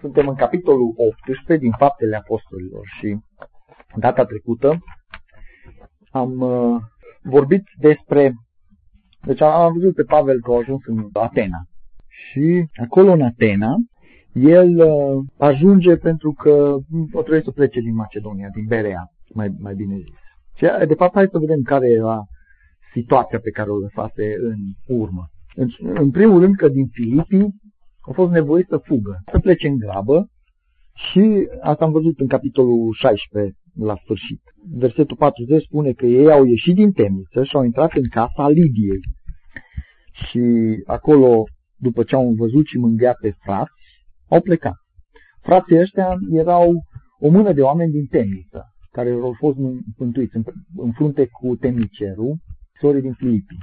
Suntem în capitolul 18 din Faptele Apostolilor și data trecută am uh, vorbit despre... Deci am văzut pe Pavel că a ajuns în Atena. Și acolo în Atena, el uh, ajunge pentru că o trebuie să plece din Macedonia, din Berea, mai, mai bine zis. Și de fapt hai să vedem care era situația pe care o lăsase în urmă. În, în primul rând că din Filipii a fost nevoit să fugă, să plece în grabă și asta am văzut în capitolul 16 la sfârșit. Versetul 40 spune că ei au ieșit din temniță și au intrat în casa Lidiei. Și acolo, după ce au văzut și mângâiat pe frați, au plecat. Frații ăștia erau o mână de oameni din temniță, care au fost mântuiți în, în frunte cu temnicerul, sorii din Filipii.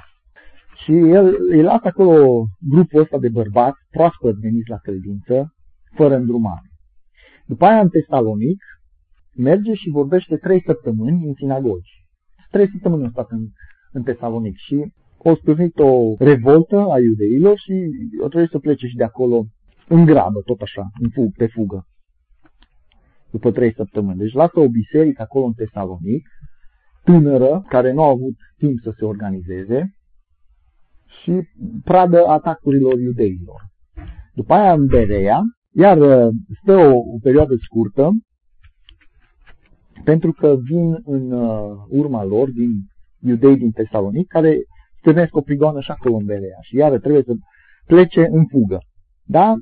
Și el îi lasă acolo grupul ăsta de bărbați, proaspăt veniți la credință, fără îndrumare. După aia în Tesalonic, merge și vorbește trei săptămâni în sinagogi. Trei săptămâni au stat în, în Tesalonic și au stârnit o revoltă a iudeilor și o trebuie să plece și de acolo în grabă, tot așa, în fug, pe fugă. După trei săptămâni. Deci lasă o biserică acolo în Tesalonic, tânără, care nu a avut timp să se organizeze și pradă atacurilor iudeilor. După aia în Berea, iar uh, stă o, o perioadă scurtă, pentru că vin în uh, urma lor, din iudei din Tesalonic, care stârnesc o prigoană și acolo în Berea. Și iară trebuie să plece în fugă. Da?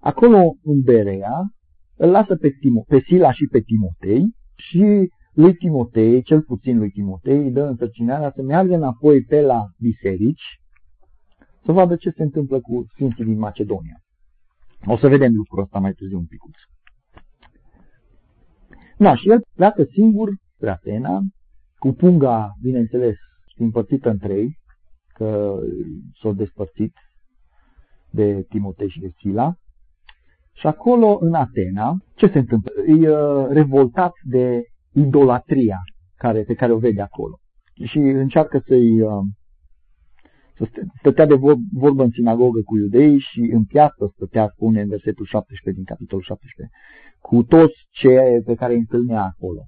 Acolo în Berea îl lasă pe, Timo, pe Sila și pe Timotei și lui Timotei, cel puțin lui Timotei, îi dă însărcinarea să meargă înapoi pe la biserici să vadă ce se întâmplă cu Sfinții din Macedonia. O să vedem lucrul ăsta mai târziu un pic. Na, și el pleacă singur spre Atena, cu punga, bineînțeles, împărțită în trei, că s-au despărțit de Timotei și de Sila. Și acolo, în Atena, ce se întâmplă? E uh, revoltat de idolatria care, pe care o vede acolo. Și încearcă să-i uh, stătea de vorbă în sinagogă cu iudei și în piață stătea, spune în versetul 17 din capitolul 17, cu toți cei pe care îi întâlnea acolo.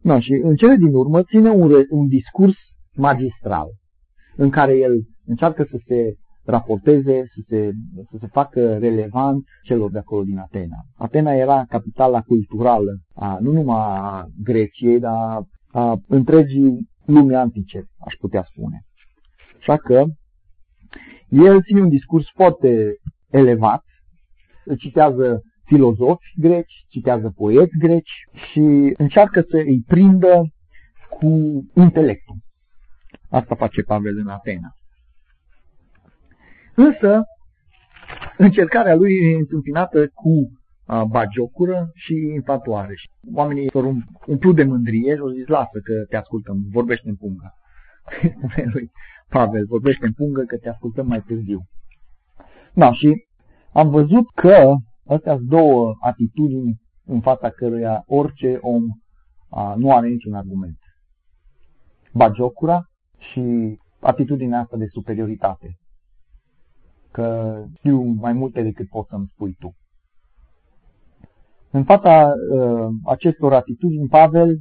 No, și în cele din urmă ține un, un discurs magistral în care el încearcă să se raporteze, să se, să se facă relevant celor de acolo din Atena. Atena era capitala culturală, a, nu numai a Greciei, dar a întregii lumii antice, aș putea spune. Așa că el ține un discurs foarte elevat, citează filozofi greci, citează poeți greci și încearcă să îi prindă cu intelectul. Asta face Pavel în Atena. Însă, încercarea lui e întâmpinată cu bagiocură și infatuare. Oamenii s-au umplut de mândrie și au zis, lasă că te ascultăm, vorbește în punga. Spune lui, Pavel, vorbește în pungă că te ascultăm mai târziu. Da, și am văzut că astea sunt două atitudini în fața căruia orice om a, nu are niciun argument. Bagiocura și atitudinea asta de superioritate. Că știu mai multe decât poți să-mi spui tu. În fața uh, acestor atitudini, Pavel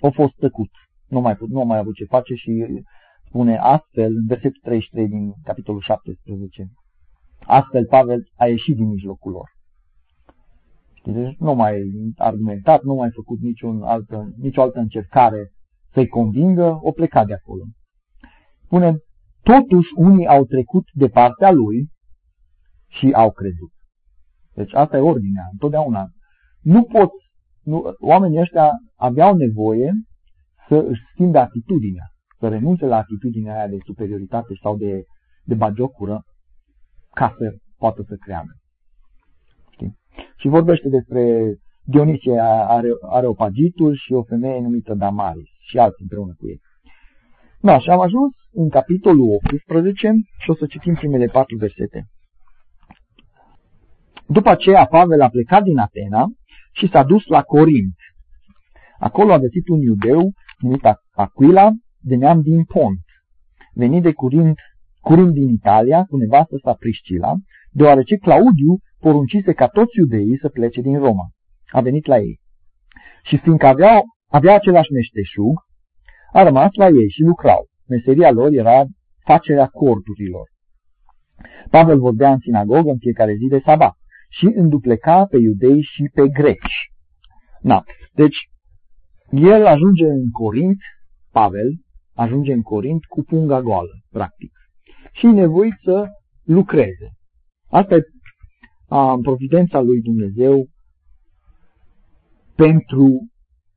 a fost tăcut. Nu mai, nu mai a avut ce face și spune astfel, în versetul 33 din capitolul 17. Astfel Pavel a ieșit din mijlocul lor. Deci nu mai argumentat, nu mai făcut niciun altă, nicio altă încercare să-i convingă, o plecat de acolo. Spune, totuși unii au trecut de partea lui și au crezut. Deci asta e ordinea, întotdeauna. Nu pot, nu, oamenii ăștia aveau nevoie să își schimbe atitudinea să renunțe la atitudinea aia de superioritate sau de, de bagiocură ca să poată să creadă. Știi? Și vorbește despre Dionisie Areopagitul și o femeie numită Damaris și alții împreună cu ei. Da, și am ajuns în capitolul 18 și o să citim primele patru versete. După aceea Pavel a plecat din Atena și s-a dus la Corint. Acolo a găsit un iudeu numit Aquila, de neam din Pont, venit de curând, curând din Italia cu nevastă sa Priscila, deoarece Claudiu poruncise ca toți iudeii să plece din Roma. A venit la ei. Și fiindcă aveau, avea același meșteșug, a rămas la ei și lucrau. Meseria lor era facerea corturilor. Pavel vorbea în sinagogă în fiecare zi de sabat și îndupleca pe iudei și pe greci. Na, deci el ajunge în Corint, Pavel ajunge în Corint cu punga goală, practic, și e nevoit să lucreze. Asta e a, providența lui Dumnezeu pentru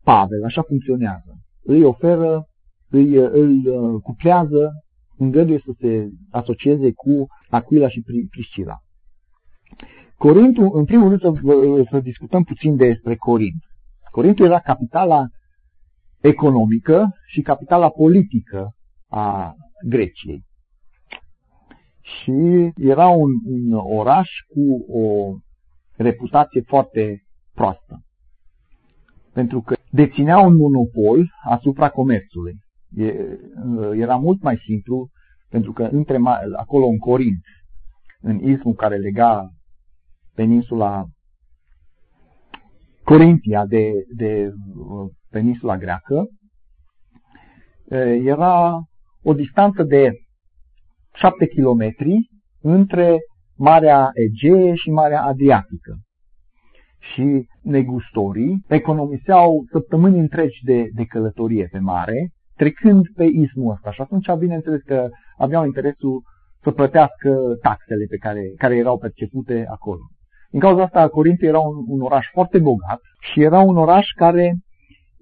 Pavel, așa funcționează. Îi oferă, îi, îl cuplează, îngăduie să se asocieze cu Aquila și Priscila. Corintul, în primul rând să, să discutăm puțin despre Corint. Corintul era capitala economică și capitala politică a Greciei. Și era un, un oraș cu o reputație foarte proastă. Pentru că deținea un monopol asupra comerțului. Era mult mai simplu, pentru că între, acolo în Corint, în ismul care lega peninsula Corintia de, de uh, peninsula greacă, era o distanță de 7 km între Marea Egee și Marea Adriatică. Și negustorii economiseau săptămâni întregi de, de călătorie pe mare, trecând pe ismul ăsta. Și atunci, bineînțeles că aveau interesul să plătească taxele pe care, care erau percepute acolo. Din cauza asta, Corintul era un, un oraș foarte bogat și era un oraș care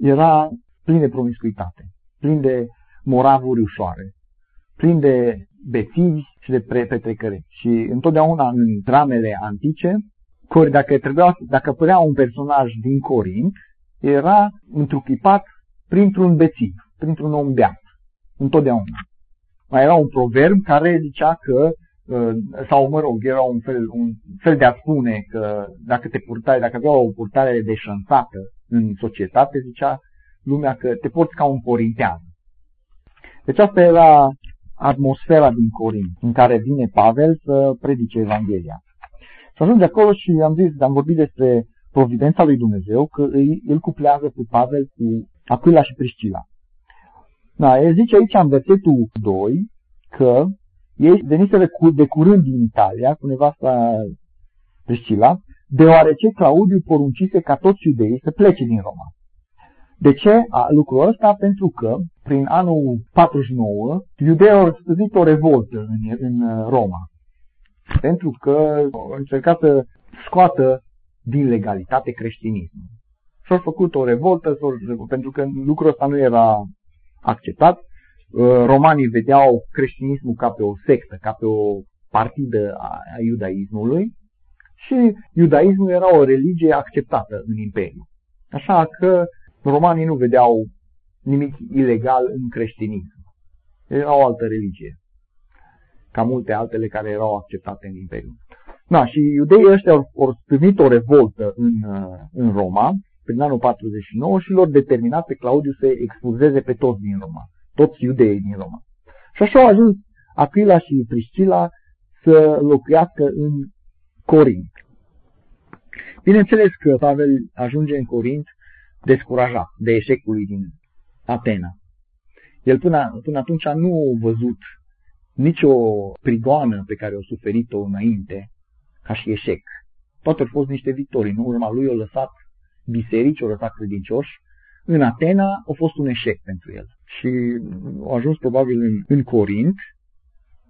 era plin de promiscuitate, plin de moravuri ușoare, plin de bețivi și de petrecări. Și întotdeauna în dramele antice, dacă, trebuia, dacă părea un personaj din Corint, era întruchipat printr-un bețiv, printr-un om beat. Întotdeauna. Mai era un proverb care zicea că Uh, sau mă rog, era un fel, un fel de a spune că dacă te purtai, dacă avea o purtare deșansată în societate, zicea lumea că te porți ca un corintean. Deci asta era atmosfera din Corint, în care vine Pavel să predice Evanghelia. Și ajunge acolo și am zis, am vorbit despre providența lui Dumnezeu, că îi, îl cuplează pe Pavel cu Aquila și Priscila. Da, el zice aici în versetul 2 că ei veniseră cu, de curând din Italia, cu nevasta Priscila, deoarece Claudiu poruncise ca toți iudeii să plece din Roma. De ce a, lucrul ăsta? Pentru că prin anul 49 iudeii au stăzit o revoltă în, în uh, Roma. Pentru că au încercat să scoată din legalitate creștinismul. Și au făcut o revoltă pentru că lucrul ăsta nu era acceptat Uh, romanii vedeau creștinismul ca pe o sectă, ca pe o partidă a iudaismului și iudaismul era o religie acceptată în imperiu. Așa că romanii nu vedeau nimic ilegal în creștinism. Era o altă religie, ca multe altele care erau acceptate în imperiu. Da, și iudeii ăștia au, au stârnit o revoltă în, uh, în Roma, prin anul 49, și lor determinat pe Claudiu să expulzeze pe toți din Roma toți iudeii din Roma. Și așa au ajuns Aquila și Priscila să locuiască în Corint. Bineînțeles că Pavel ajunge în Corint descurajat de eșecul lui din Atena. El până, până atunci nu a văzut nicio prigoană pe care o suferit-o înainte ca și eșec. Toate au fost niște victorii. În urma lui au lăsat biserici, au lăsat credincioși. În Atena a fost un eșec pentru el și a ajuns probabil în, în Corint,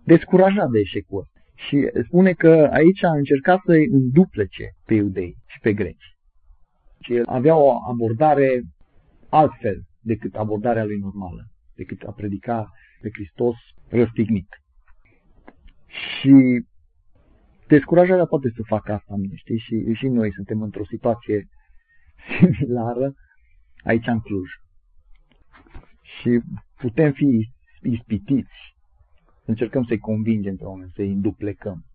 descurajat de eșecul Și spune că aici a încercat să-i înduplece pe iudei și pe greci. Și el avea o abordare altfel decât abordarea lui normală, decât a predica pe Hristos răstignit. Și descurajarea poate să facă asta, știi? Și, și noi suntem într-o situație similară aici în Cluj și putem fi ispitiți. Încercăm să-i convingem pe oameni, să-i înduplecăm,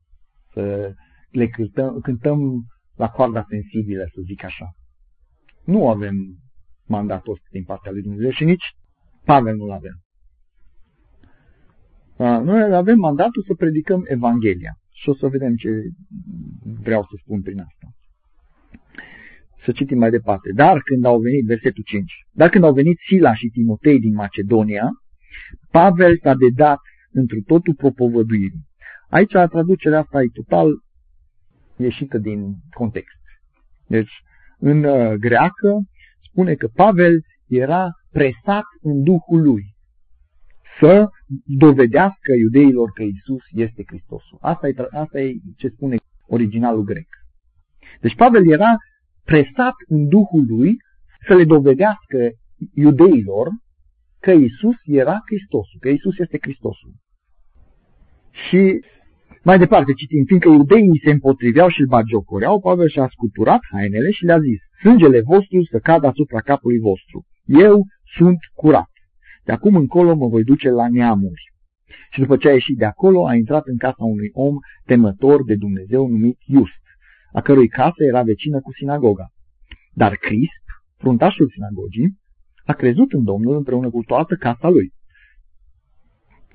să le cântăm, cântăm la coarda sensibilă, să zic așa. Nu avem mandatul ăsta din partea lui Dumnezeu și nici Pavel nu-l avem. Noi avem mandatul să predicăm Evanghelia. și o să vedem ce vreau să spun prin asta. Să citim mai departe. Dar când au venit, versetul 5, dar când au venit Sila și Timotei din Macedonia, Pavel s-a dedat întru totul propovăduirii. Aici traducerea asta e total ieșită din context. Deci, în uh, greacă spune că Pavel era presat în Duhul lui să dovedească iudeilor că Isus este Hristosul. Asta e, asta e ce spune originalul grec. Deci Pavel era presat în Duhul lui să le dovedească iudeilor că Isus era Hristosul, că Isus este Hristosul. Și mai departe citim, fiindcă iudeii se împotriveau și îl bagiocoreau, Pavel și-a scuturat hainele și le-a zis, sângele vostru să cadă asupra capului vostru. Eu sunt curat. De acum încolo mă voi duce la neamuri. Și după ce a ieșit de acolo, a intrat în casa unui om temător de Dumnezeu numit Just, a cărui casă era vecină cu sinagoga. Dar Crist, fruntașul sinagogii, a crezut în Domnul împreună cu toată casa lui.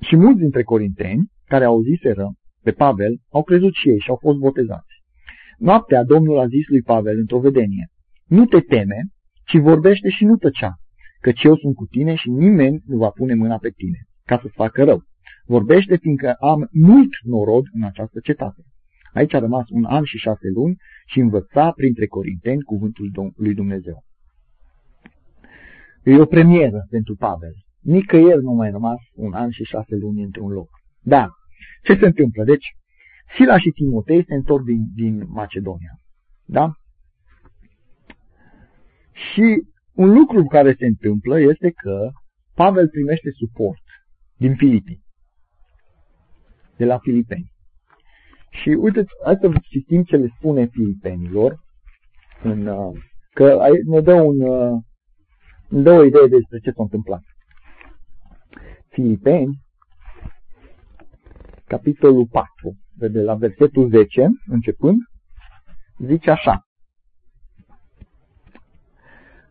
Și mulți dintre corinteni, care au ziseră pe Pavel, au crezut și ei și au fost botezați. Noaptea Domnul a zis lui Pavel într-o vedenie, nu te teme, ci vorbește și nu tăcea, căci eu sunt cu tine și nimeni nu va pune mâna pe tine, ca să-ți facă rău. Vorbește, fiindcă am mult norod în această cetate. Aici a rămas un an și șase luni și învăța printre corinteni cuvântul lui Dumnezeu. E o premieră pentru Pavel. Nicăieri nu mai rămas un an și șase luni într-un loc. Dar, ce se întâmplă? Deci, Sila și Timotei se întorc din, din Macedonia. Da? Și un lucru care se întâmplă este că Pavel primește suport din Filipii, de la filipeni. Și uite, hai să citim ce le spune filipenilor, în, uh, că ne dă, un, uh, ne dă o idee despre ce s-a întâmplat. Filipeni, capitolul 4, de la versetul 10, începând, zice așa.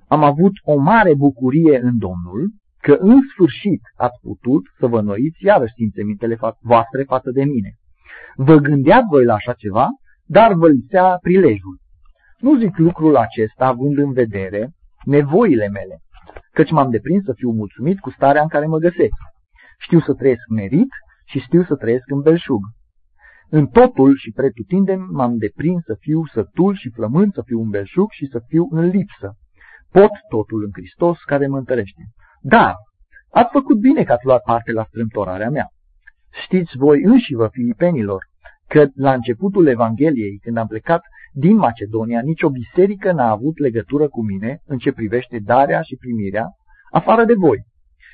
Am avut o mare bucurie în Domnul că în sfârșit ați putut să vă noiți iarăși simțămintele voastre față de mine. Vă gândeați voi la așa ceva, dar vă lipsea prilejul. Nu zic lucrul acesta având în vedere nevoile mele, căci m-am deprins să fiu mulțumit cu starea în care mă găsesc. Știu să trăiesc merit și știu să trăiesc în belșug. În totul și pretutindem m-am deprins să fiu sătul și flământ, să fiu în belșug și să fiu în lipsă. Pot totul în Hristos care mă întărește. Dar ați făcut bine că ați luat parte la strâmtorarea mea. Știți voi înși vă, filipenilor, că la începutul Evangheliei, când am plecat din Macedonia, nicio biserică n-a avut legătură cu mine în ce privește darea și primirea, afară de voi,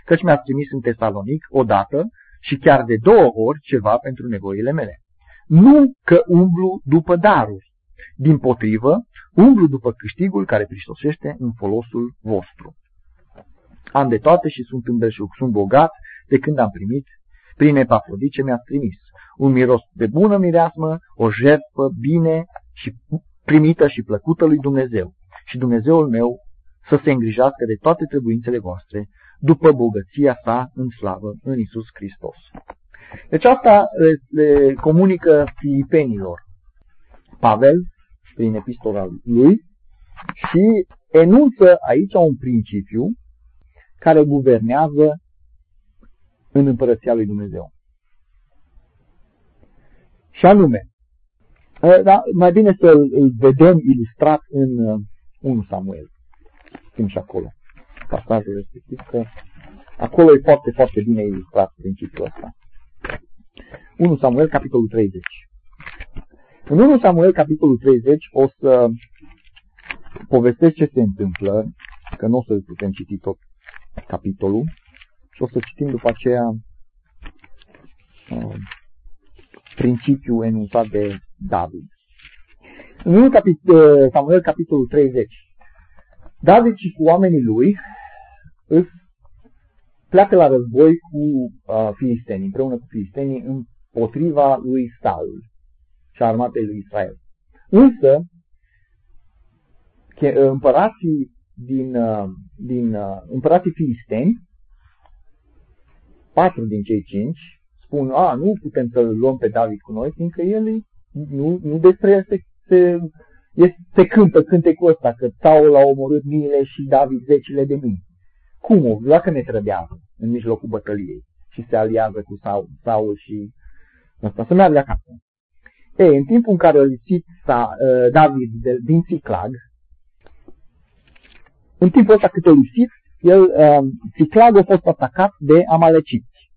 căci mi-ați trimis în Tesalonic odată și chiar de două ori ceva pentru nevoile mele. Nu că umblu după daruri, din potrivă, umblu după câștigul care prisosește în folosul vostru. Am de toate și sunt în belșug, sunt bogat de când am primit prin Epafrodice mi-a trimis un miros de bună mireasmă, o jertfă bine și primită și plăcută lui Dumnezeu. Și Dumnezeul meu să se îngrijească de toate trebuințele voastre, după bogăția sa în slavă în Isus Hristos. Deci asta le, le comunică filipenilor Pavel prin epistola lui și enunță aici un principiu care guvernează în împărăția lui Dumnezeu. Și anume, da, mai bine să îl vedem ilustrat în 1 Samuel. Știm și acolo pasajul respectiv, că acolo e foarte, foarte bine ilustrat principiul ăsta. 1 Samuel, capitolul 30. În 1 Samuel, capitolul 30, o să povestesc ce se întâmplă, că nu o să putem citi tot capitolul, și o să citim după aceea uh, principiul enunțat de David. În 1 capit- uh, Samuel, capitolul 30, David și cu oamenii lui îs pleacă la război cu uh, filistenii, împreună cu filistenii, împotriva lui Saul și armatei lui Israel. Însă, împărații din, uh, din uh, împărații filisteni patru din cei cinci spun, a, nu putem să-l luăm pe David cu noi, fiindcă el nu, nu despre el se, se, se cântă cântecul ăsta, că Saul a omorât miile și David zecile de mii. Cum? Dacă ne trădează în mijlocul bătăliei și se aliază cu Saul, Saul și ăsta, să meargă acasă. Ei, în timpul în care a lipsit sa, uh, David de, din Ciclag, în timpul ăsta cât a lipsit, el, uh, Ciclag a fost atacat de amaleciți.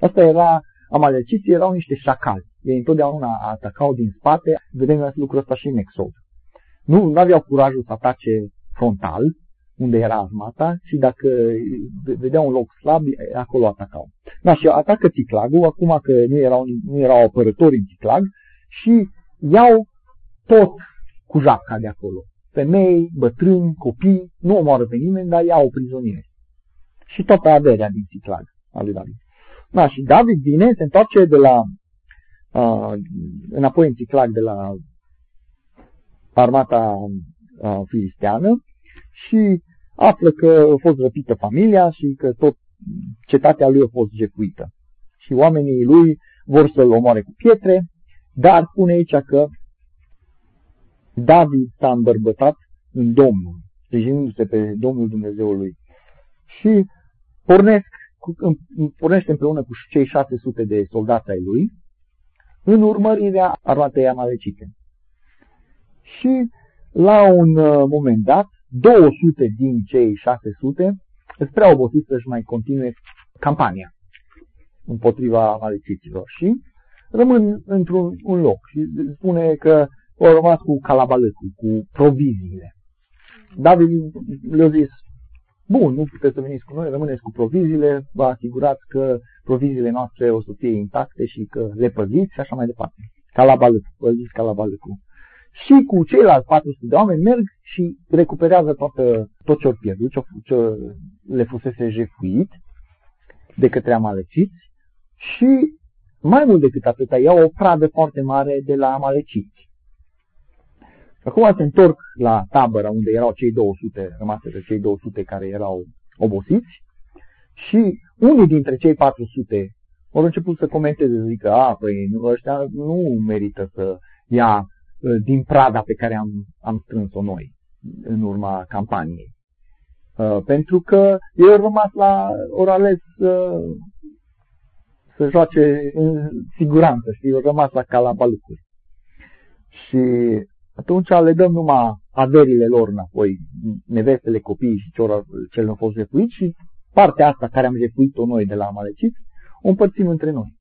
Asta era, amaleciții erau niște șacali. Ei întotdeauna atacau din spate, vedem lucrul ăsta și în Exod. Nu, nu aveau curajul să atace frontal, unde era armata, și dacă vedeau un loc slab, acolo atacau. Da, și atacă Ticlagul, acum că nu erau, nu erau apărători în Ticlag, și iau tot cu japca de acolo. Femei, bătrâni, copii, nu omoară pe nimeni, dar iau prizonieri. Și toată averea din Ticlag al lui David. Da, și David vine, se întoarce de la, uh, înapoi în Ticlag de la armata uh, filisteană și află că a fost răpită familia și că tot cetatea lui a fost jefuită. Și oamenii lui vor să-l omoare cu pietre, dar spune aici că David s-a îmbărbătat în Domnul, sprijinindu-se pe Domnul Dumnezeului. Și pornesc, pornește împreună cu cei 600 de soldați ai lui în urmărirea armatei amalecite. Și la un uh, moment dat, 200 din cei 600 sunt prea obosiți să-și mai continue campania împotriva amaleciților și rămân într-un un loc și spune că au rămas cu calabalăcul, cu proviziile. David le-a zis, bun, nu puteți să veniți cu noi, rămâneți cu proviziile, vă asigurați că proviziile noastre o să fie intacte și că le păziți și așa mai departe. Calabalăcul, vă zis calabalăcul și cu ceilalți 400 de oameni merg și recuperează toată, tot ce au pierdut, ce, ce le fusese jefuit de către amaleciți și mai mult decât atât, iau o pradă foarte mare de la amaleciți. Acum se întorc la tabără unde erau cei 200, rămase de cei 200 care erau obosiți și unii dintre cei 400 au început să comenteze, să zică, a, păi ăștia nu merită să ia Uh, din prada pe care am, am strâns-o noi în urma campaniei. Uh, pentru că ei au rămas la orales să, să joace în siguranță, și au rămas la calabalucuri. Și atunci le dăm numai averile lor înapoi, nevestele, copiii și celor ce le-au fost jefuit și partea asta care am jefuit-o noi de la Amalecit, o împărțim între noi.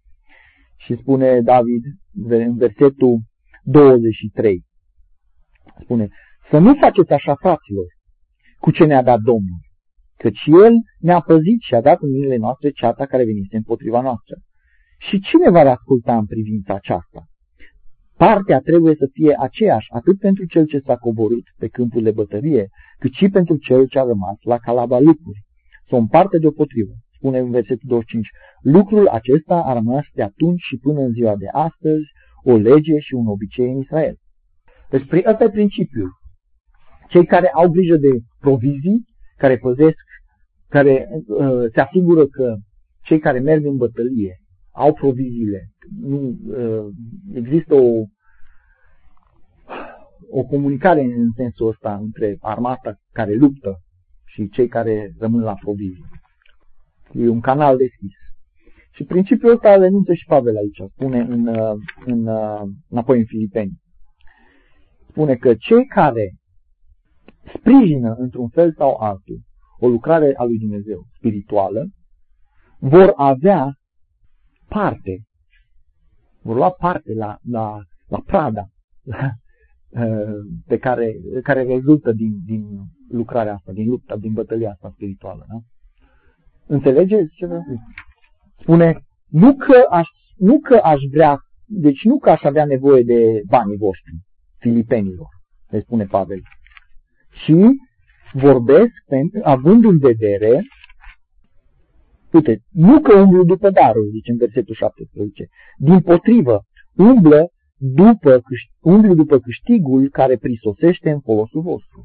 Și spune David în versetul 23. Spune, să nu faceți așa, fraților, cu ce ne-a dat Domnul, căci El ne-a păzit și a dat în mâinile noastre ceata care venise împotriva noastră. Și cine va asculta în privința aceasta? Partea trebuie să fie aceeași atât pentru cel ce s-a coborât pe câmpul de bătărie, cât și pentru cel ce a rămas la calaba lucruri. Sunt parte deopotrivă. Spune în versetul 25, lucrul acesta a rămas de atunci și până în ziua de astăzi o lege și un obicei în Israel. Deci ăsta e principiul. Cei care au grijă de provizii, care păzesc, care uh, se asigură că cei care merg în bătălie au proviziile, nu, uh, există o, o comunicare în sensul ăsta între armata care luptă și cei care rămân la provizii. E un canal deschis. Și principiul ăsta le renunță și Pavel aici, spune în, uh, în, uh, înapoi în Filipeni. Spune că cei care sprijină într-un fel sau altul o lucrare a lui Dumnezeu spirituală, vor avea parte, vor lua parte la, la, la prada la, uh, pe care, care rezultă din, din lucrarea asta, din lupta, din bătălia asta spirituală. Da? Înțelegeți ce vreau Spune, nu că, aș, nu că aș vrea, deci nu că aș avea nevoie de banii voștri, filipenilor, le spune Pavel, ci vorbesc pentru, având în vedere, uite, nu că umblu după darul, zice în versetul 17, din potrivă, umblă după, umblu după câștigul care prisosește în folosul vostru.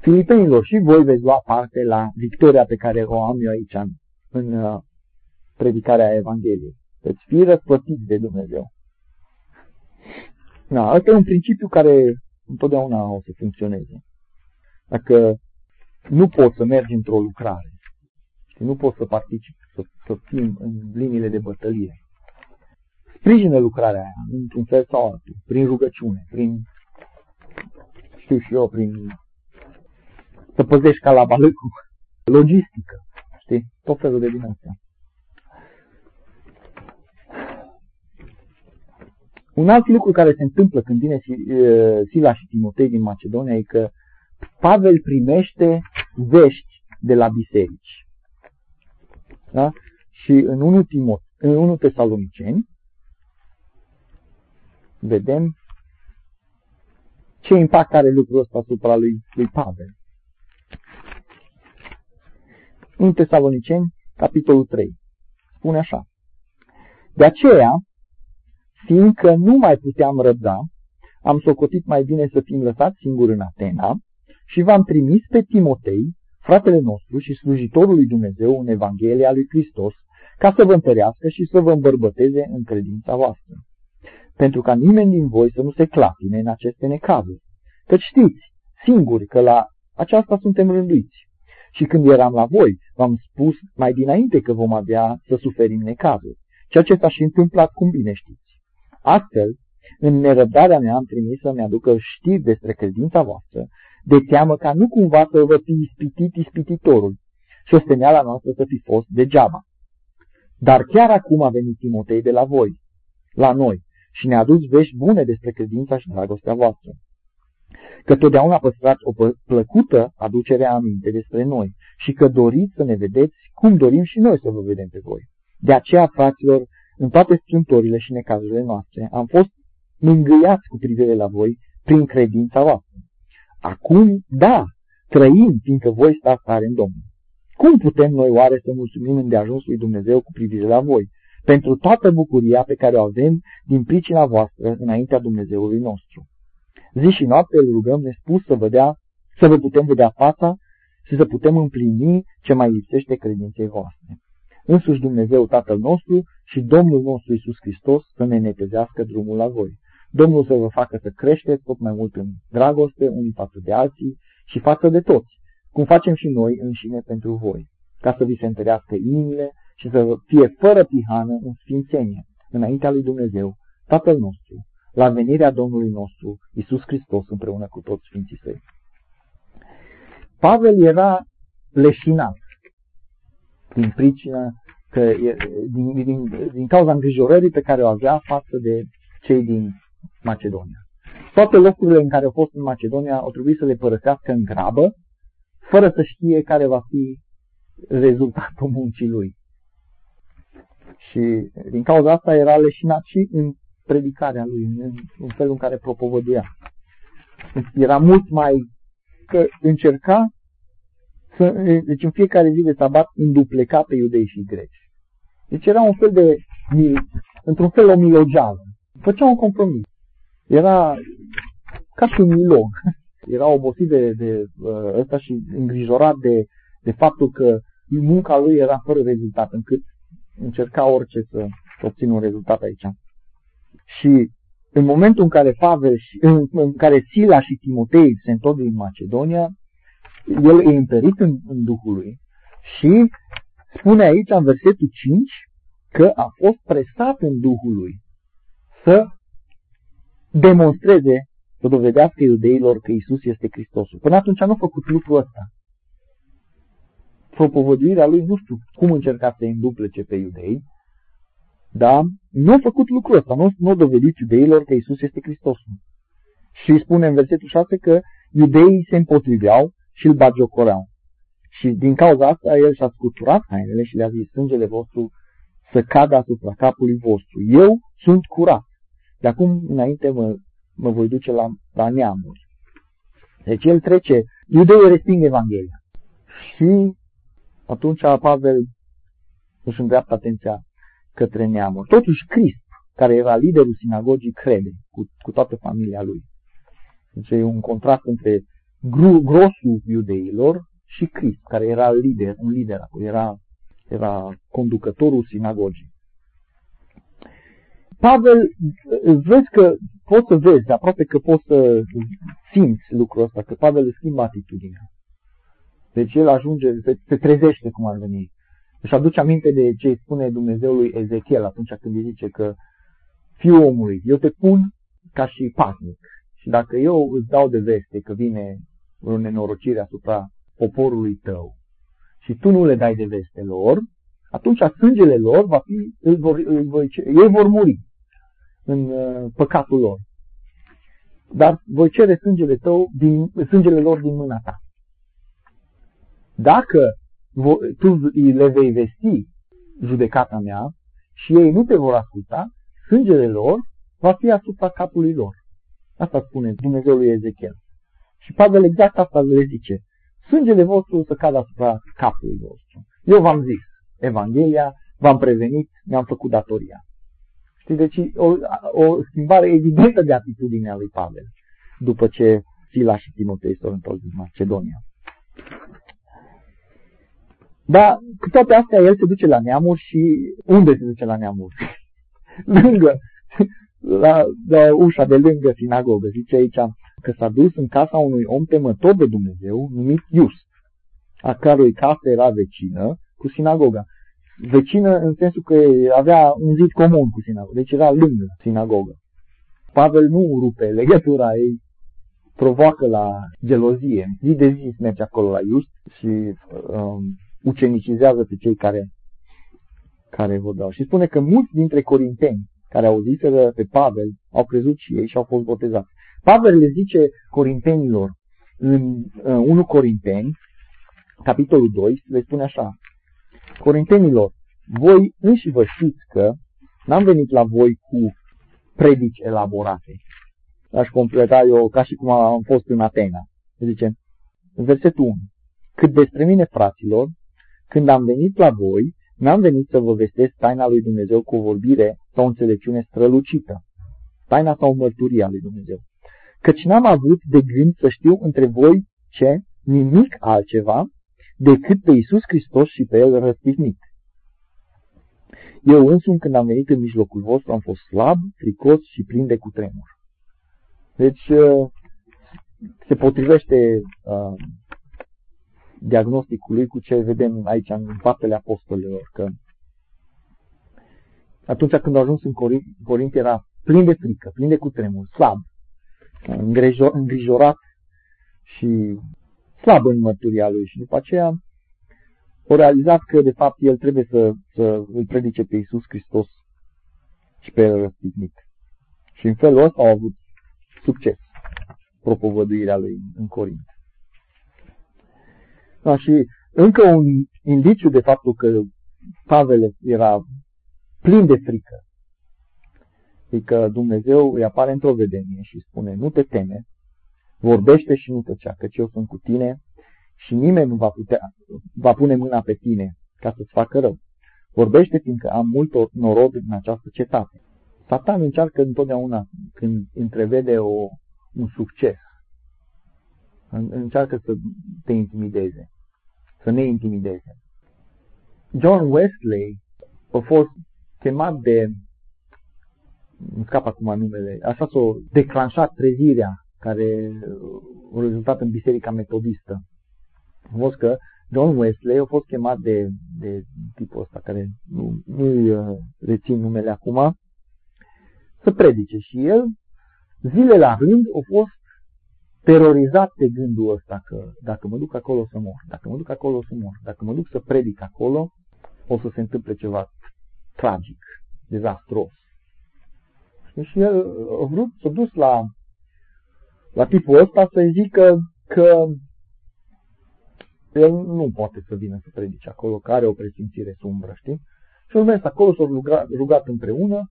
Filipenilor, și voi veți lua parte la victoria pe care o am eu aici în, în predicarea Evangheliei. Veți fi răsplătiți de Dumnezeu. Da, asta e un principiu care întotdeauna o să funcționeze. Dacă nu poți să mergi într-o lucrare și nu poți să participi, să, să fii în liniile de bătălie, sprijină lucrarea aia într-un fel sau altul, prin rugăciune, prin, știu și eu, prin să păzești ca la balâcul, logistică, știi, tot felul de din astea. Un alt lucru care se întâmplă când vine Sila și Timotei din Macedonia e că Pavel primește vești de la biserici. Da? Și în 1, Timot, în 1 Tesaloniceni vedem ce impact are lucrul ăsta asupra lui, lui Pavel. 1 Tesaloniceni, capitolul 3. Spune așa. De aceea, fiindcă nu mai puteam răbda, am socotit mai bine să fim lăsați singuri în Atena și v-am trimis pe Timotei, fratele nostru și slujitorul lui Dumnezeu în Evanghelia lui Hristos, ca să vă întărească și să vă îmbărbăteze în credința voastră. Pentru ca nimeni din voi să nu se clatine în aceste necazuri. Căci știți, singuri, că la aceasta suntem rânduiți. Și când eram la voi, v-am spus mai dinainte că vom avea să suferim necazuri, ceea ce s-a și întâmplat cum bine știți. Astfel, în nerăbdarea mea am trimis să-mi aducă știri despre credința voastră, de teamă ca nu cumva să vă fi ispitit ispititorul și osteneala noastră să fi fost degeaba. Dar chiar acum a venit Timotei de la voi, la noi, și ne-a adus vești bune despre credința și dragostea voastră. Că totdeauna păstrați o plăcută aducere a aminte despre noi și că doriți să ne vedeți cum dorim și noi să vă vedem pe voi. De aceea, fraților, în toate strântorile și necazurile noastre, am fost mângâiați cu privire la voi prin credința voastră. Acum, da, trăim, fiindcă voi stați tare în Domnul. Cum putem noi oare să mulțumim îndeajuns lui Dumnezeu cu privire la voi, pentru toată bucuria pe care o avem din pricina voastră înaintea Dumnezeului nostru? Zi și noapte îl rugăm nespus să, vedea, să vă putem vedea fața și să putem împlini ce mai lipsește credinței voastre. Însuși Dumnezeu Tatăl nostru și Domnul nostru Isus Hristos să ne netezească drumul la voi. Domnul să vă facă să creșteți tot mai mult în dragoste unii față de alții și față de toți, cum facem și noi înșine pentru voi, ca să vi se întărească inimile și să fie fără pihană în sfințenie, înaintea lui Dumnezeu, Tatăl nostru, la venirea Domnului nostru, Isus Hristos, împreună cu toți Sfinții Săi. Pavel era leșinat din pricina că, din, din, din cauza îngrijorării pe care o avea față de cei din Macedonia. Toate locurile în care au fost în Macedonia au trebuit să le părăsească în grabă, fără să știe care va fi rezultatul muncii lui. Și din cauza asta era leșinat și în predicarea lui, în, în felul în care propovăduia. Era mult mai că încerca să, deci în fiecare zi de sabat îndupleca pe iudei și greci. Deci era un fel de, într-un fel o milogeală. Făcea un compromis. Era ca și un milog. Era obosit de, de uh, ăsta și îngrijorat de, de faptul că munca lui era fără rezultat, încât încerca orice să, să obțină un rezultat aici. Și în momentul în care Pavel și, în, în care Sila și Timotei se întorc din Macedonia, el e întărit în, în Duhul lui și spune aici în versetul 5 că a fost presat în Duhul lui să demonstreze, să dovedească iudeilor că Isus este Hristosul. Până atunci nu a făcut lucrul ăsta. Propovăduirea lui, nu știu cum încerca să îi înduplece pe iudei, dar nu a făcut lucrul ăsta, nu, nu a dovedit iudeilor că Isus este Hristosul. Și îi spune în versetul 6 că iudeii se împotriveau și îl bagiocoreau. Și din cauza asta el și-a scuturat hainele și le-a zis, sângele vostru să cadă asupra capului vostru. Eu sunt curat. De acum înainte mă, mă voi duce la, la neamuri. Deci el trece, iudeii resping Evanghelia. Și atunci Pavel își îndreaptă atenția către neamuri. Totuși Crist, care era liderul sinagogii, crede cu, cu toată familia lui. Deci e un contrast între gru, grosul iudeilor și Crist, care era lider, un lider acolo, era, era conducătorul sinagogii. Pavel, vezi că poți să vezi, aproape că poți să simți lucrul ăsta, că Pavel își schimbă atitudinea. Deci el ajunge, se, se trezește cum ar veni. Își aduce aminte de ce îi spune Dumnezeu lui Ezechiel atunci când îi zice că fiul omului, eu te pun ca și patnic. Și dacă eu îți dau de veste că vine o nenorocire asupra poporului tău și tu nu le dai de veste lor, atunci sângele lor va fi, îl vor, îl voi, ei vor muri în uh, păcatul lor. Dar voi cere sângele, tău din, sângele lor din mâna ta. Dacă tu le vei vesti judecata mea și ei nu te vor asculta, sângele lor va fi asupra capului lor. Asta spune Dumnezeu lui Ezechiel. Și Pavel exact asta le zice. Sângele vostru să cadă asupra capului vostru. Eu v-am zis, Evanghelia, v-am prevenit, mi-am făcut datoria. Știi, deci o, o schimbare evidentă de atitudinea lui Pavel, după ce Sila și Timotei s-au întors din Macedonia. Dar cu toate astea, el se duce la neamuri și unde se duce la neamuri? lângă, la, la ușa de lângă sinagogă. Zice aici că s-a dus în casa unui om temător de Dumnezeu, numit Iust, a cărui casă era vecină cu sinagoga. Vecină în sensul că avea un zid comun cu sinagoga, deci era lângă sinagogă. Pavel nu rupe legătura ei, provoacă la gelozie. Zi de zi merge acolo la Iust și um, ucenicizează pe cei care, care vorbeau. Și spune că mulți dintre corinteni care au zis pe Pavel au crezut și ei și au fost botezați. Pavel le zice corintenilor în 1 Corinteni, capitolul 2, le spune așa, Corintenilor, voi înși vă știți că n-am venit la voi cu predici elaborate. Aș completa eu ca și cum am fost în Atena. Zice, versetul 1. Cât despre mine, fraților, când am venit la voi, n-am venit să vă vestesc taina lui Dumnezeu cu o vorbire sau o înțelepciune strălucită. Taina sau mărturia lui Dumnezeu. Căci n-am avut de gând să știu între voi ce, nimic altceva, decât pe Iisus Hristos și pe El răstignit. Eu însumi, când am venit în mijlocul vostru, am fost slab, fricos și plin de cutremur. Deci, uh, se potrivește uh, diagnosticului cu ce vedem aici în faptele apostolilor, că atunci când a ajuns în Corint, Corint era plin de frică, plin de cutremur, slab, îngrijorat și slab în mărturia lui și după aceea au realizat că de fapt el trebuie să, să îl predice pe Iisus Hristos și pe el răstignit. Și în felul ăsta au avut succes propovăduirea lui în Corint. Da, și încă un indiciu de faptul că Pavel era plin de frică. E că Dumnezeu îi apare într-o vedenie și spune, nu te teme, vorbește și nu tăcea, căci eu sunt cu tine și nimeni nu va, putea, va pune mâna pe tine ca să-ți facă rău. Vorbește fiindcă am mult norod în această cetate. Satan încearcă întotdeauna când întrevede o, un succes, încearcă să te intimideze, să ne intimideze. John Wesley a fost chemat de, nu scap acum numele, așa s-a declanșat trezirea care a rezultat în Biserica Metodistă. A fost că John Wesley a fost chemat de, de tipul ăsta, care nu, nu-i uh, rețin numele acum, să predice. Și el, zile la rând, a fost terorizat de gândul ăsta că dacă mă duc acolo să mor, dacă mă duc acolo să mor, dacă mă duc să predic acolo, o să se întâmple ceva tragic, dezastros. Și el a vrut, s-a dus la, la tipul ăsta să-i zică că el nu poate să vină să predice acolo, că are o presimțire sumbră, știi? Și au mers acolo, s-au rugat, rugat împreună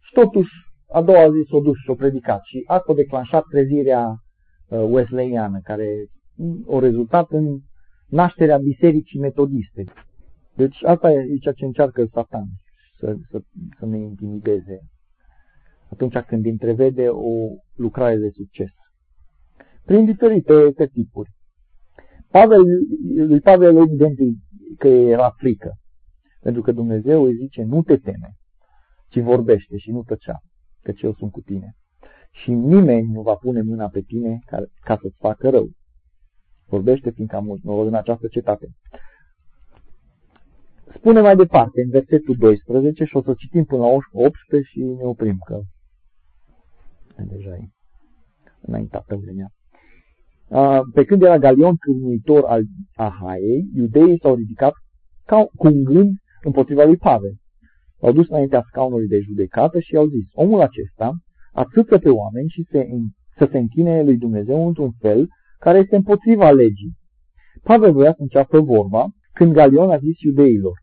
și totuși a doua zi s-a dus și s-a predicat și asta a declanșat trezirea uh, wesleyana, care a rezultat în nașterea bisericii metodiste. Deci asta e ceea ce încearcă satan să, să, să ne intimideze atunci când întrevede o lucrare de succes. Prin diferite tipuri. Pavel, lui Pavel evident că era frică. Pentru că Dumnezeu îi zice, nu te teme. ci vorbește și nu tăcea, căci eu sunt cu tine. Și nimeni nu va pune mâna pe tine ca, ca să-ți facă rău. Vorbește fiindcă am mult noroc în această cetate. Spune mai departe, în versetul 12, și o să citim până la 18 și ne oprim, că deja e înaintată vremea. Pe când era Galion cârmuitor al Ahaiei, iudeii s-au ridicat ca, cu un gând împotriva lui Pavel. L-au dus înaintea scaunului de judecată și i-au zis, omul acesta atâță pe oameni și se, să se închine lui Dumnezeu într-un fel care este împotriva legii. Pavel voia să înceapă vorba când Galion a zis iudeilor,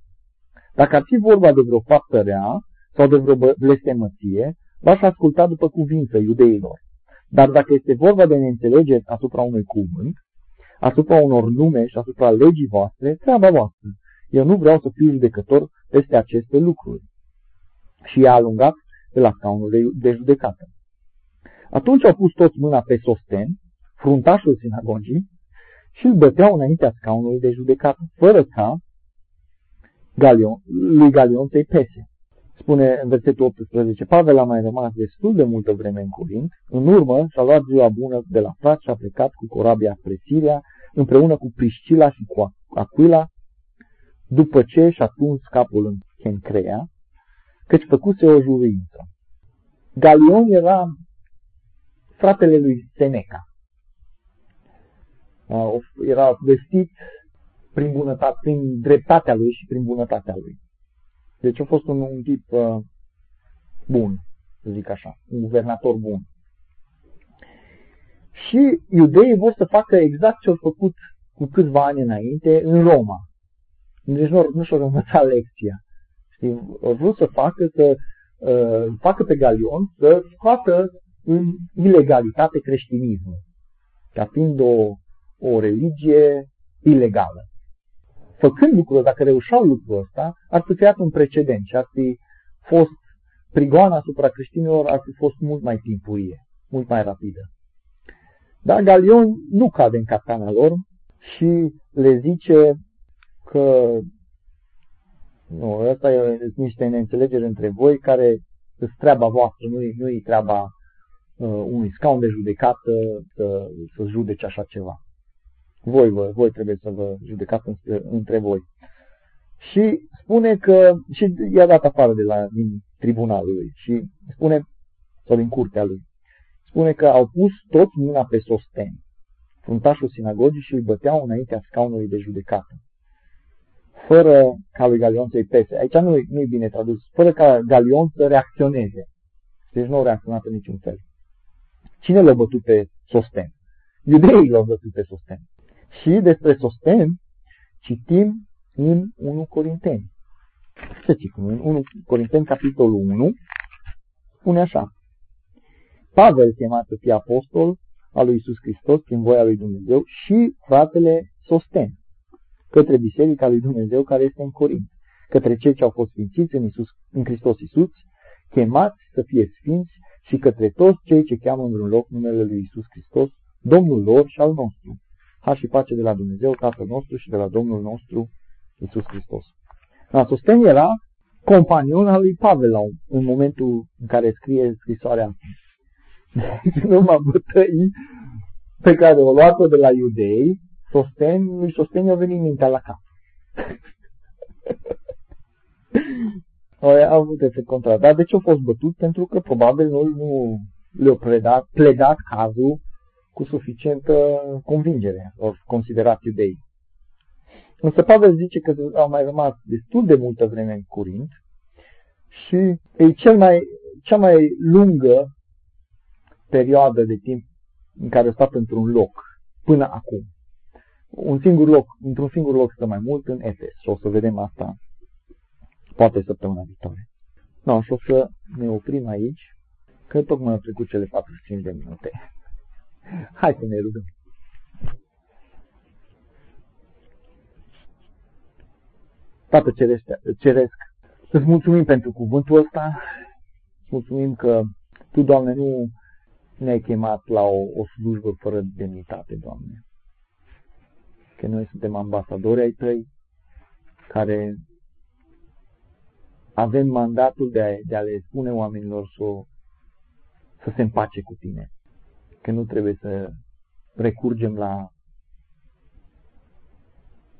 dacă ar fi vorba de vreo faptă rea sau de vreo blestemăție, v-aș asculta după cuvință iudeilor. Dar dacă este vorba de neînțelegeri asupra unui cuvânt, asupra unor nume și asupra legii voastre, treaba voastră. Eu nu vreau să fiu judecător peste aceste lucruri. Și i-a alungat de la scaunul de, de judecată. Atunci au pus toți mâna pe Sosten, fruntașul sinagogii, și îl băteau înaintea scaunului de judecată, fără ca Galion, lui Galion să-i pese. Spune în versetul 18, Pavel a mai rămas destul de multă vreme în Corint, în urmă și-a luat ziua bună de la frat și a plecat cu corabia spre Siria, împreună cu Priscila și cu Aquila, după ce și-a tuns capul în Chencrea, căci făcuse o juruință. Galion era fratele lui Seneca. Era vestit prin, bunătate, prin dreptatea lui și prin bunătatea lui. Deci a fost un, un tip uh, bun, să zic așa, un guvernator bun. Și iudeii vor să facă exact ce au făcut cu câțiva ani înainte în Roma. Deci nu, nu și-au învățat lecția. Știi? Au vrut să facă, să uh, facă pe Galion să scoată în ilegalitate creștinismul, ca fiind o, o religie ilegală făcând lucrul dacă reușeau lucrul ăsta, ar fi creat un precedent și ar fi fost prigoana asupra creștinilor ar fi fost mult mai timpurie, mult mai rapidă. Dar Galion nu cade în capcana lor și le zice că nu, asta e niște neînțelegeri între voi care sunt treaba voastră, nu e, nu e treaba uh, unui scaun de judecată să, să judece așa ceva. Voi, vă, voi trebuie să vă judecați între voi. Și spune că, și i-a dat afară de la, din tribunalul lui și spune, sau din curtea lui, spune că au pus toți mâna pe Sosten, fruntașul sinagogii și îl băteau înaintea scaunului de judecată. Fără ca lui Galion să-i pese. Aici nu e, nu e bine tradus. Fără ca Galion să reacționeze. Deci nu au reacționat în niciun fel. Cine l-a bătut pe Sosten? Iudeii l-au bătut pe Sosten. Și despre Sosten citim în 1 Corinteni. Ce citim? În 1 Corinteni, capitolul 1, spune așa. Pavel, chemat să fie apostol al lui Isus Hristos prin voia lui Dumnezeu și fratele Sosten, către biserica lui Dumnezeu care este în Corint, către cei ce au fost sfințiți în, Iisus, în Hristos Isus, chemați să fie sfinți și către toți cei ce cheamă în vreun loc numele lui Isus Hristos, Domnul lor și al nostru. Har și pace de la Dumnezeu, Tatăl nostru și de la Domnul nostru, Isus Hristos. Sosten era companion al lui Pavel în momentul în care scrie scrisoarea asta. Deci numai bătăi pe care o luat-o de la iudei, Sosten, lui Sosten i-a venit mintea la cap. a avut efect contrar. Dar de ce a fost bătut? Pentru că probabil nu, nu le-a pledat, pledat cazul cu suficientă convingere, au considerat iudei. Însă Pavel zice că au mai rămas destul de multă vreme în Corint și e cel mai, cea mai lungă perioadă de timp în care a stat într-un loc până acum. Un singur loc, într-un singur loc stă mai mult în Efes și o să vedem asta poate săptămâna viitoare. No, și o să ne oprim aici, că tocmai au trecut cele 45 de minute. Hai să ne rugăm. Tată Ceresc, Ceresc, îți mulțumim pentru cuvântul ăsta, îți mulțumim că Tu, Doamne, nu ne-ai chemat la o, o slujbă fără demnitate, Doamne. Că noi suntem ambasadori ai Tăi, care avem mandatul de a, de a le spune oamenilor să, să se împace cu tine. Că nu trebuie să recurgem la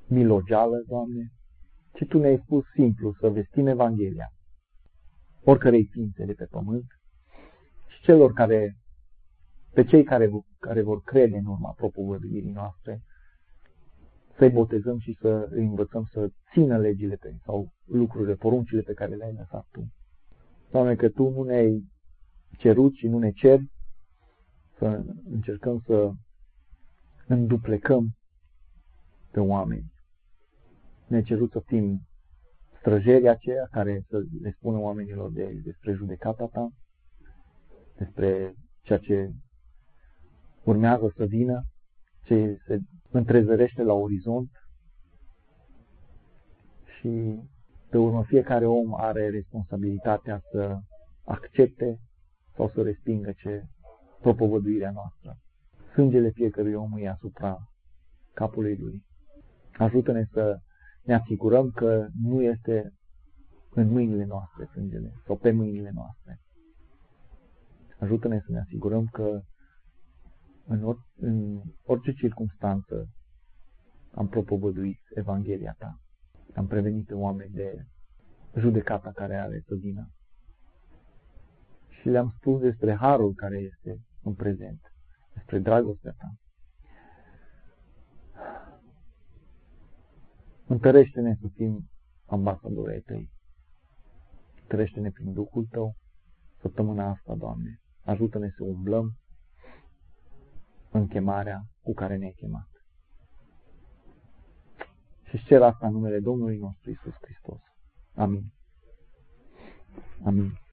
milogeală, Doamne, ci Tu ne-ai spus simplu să vestim Evanghelia oricărei ființe de pe pământ și celor care, pe cei care, care vor crede în urma propovăduirii noastre, să-i botezăm și să îi învățăm să țină legile pe, sau lucrurile, poruncile pe care le-ai lăsat Tu. Doamne, că Tu nu ne-ai cerut și nu ne ceri să încercăm să înduplecăm pe oameni. Ne-ai cerut să fim străjerii aceia care să le spună oamenilor de, despre judecata ta, despre ceea ce urmează să vină, ce se întrezărește la orizont și pe urmă fiecare om are responsabilitatea să accepte sau să respingă ce propovăduirea noastră. Sângele fiecărui om e asupra capului lui. Ajută-ne să ne asigurăm că nu este în mâinile noastre sângele sau pe mâinile noastre. Ajută-ne să ne asigurăm că în, or, în orice circunstanță am propovăduit Evanghelia ta. Am prevenit oameni de judecata care are să vină. Și le-am spus despre harul care este în prezent, despre dragostea ta. Întărește-ne să fim ambasadori ai tăi. Întărește-ne prin Duhul tău săptămâna asta, Doamne. Ajută-ne să umblăm în chemarea cu care ne-ai chemat. Și cer asta în numele Domnului nostru Isus Hristos. Amin. Amin.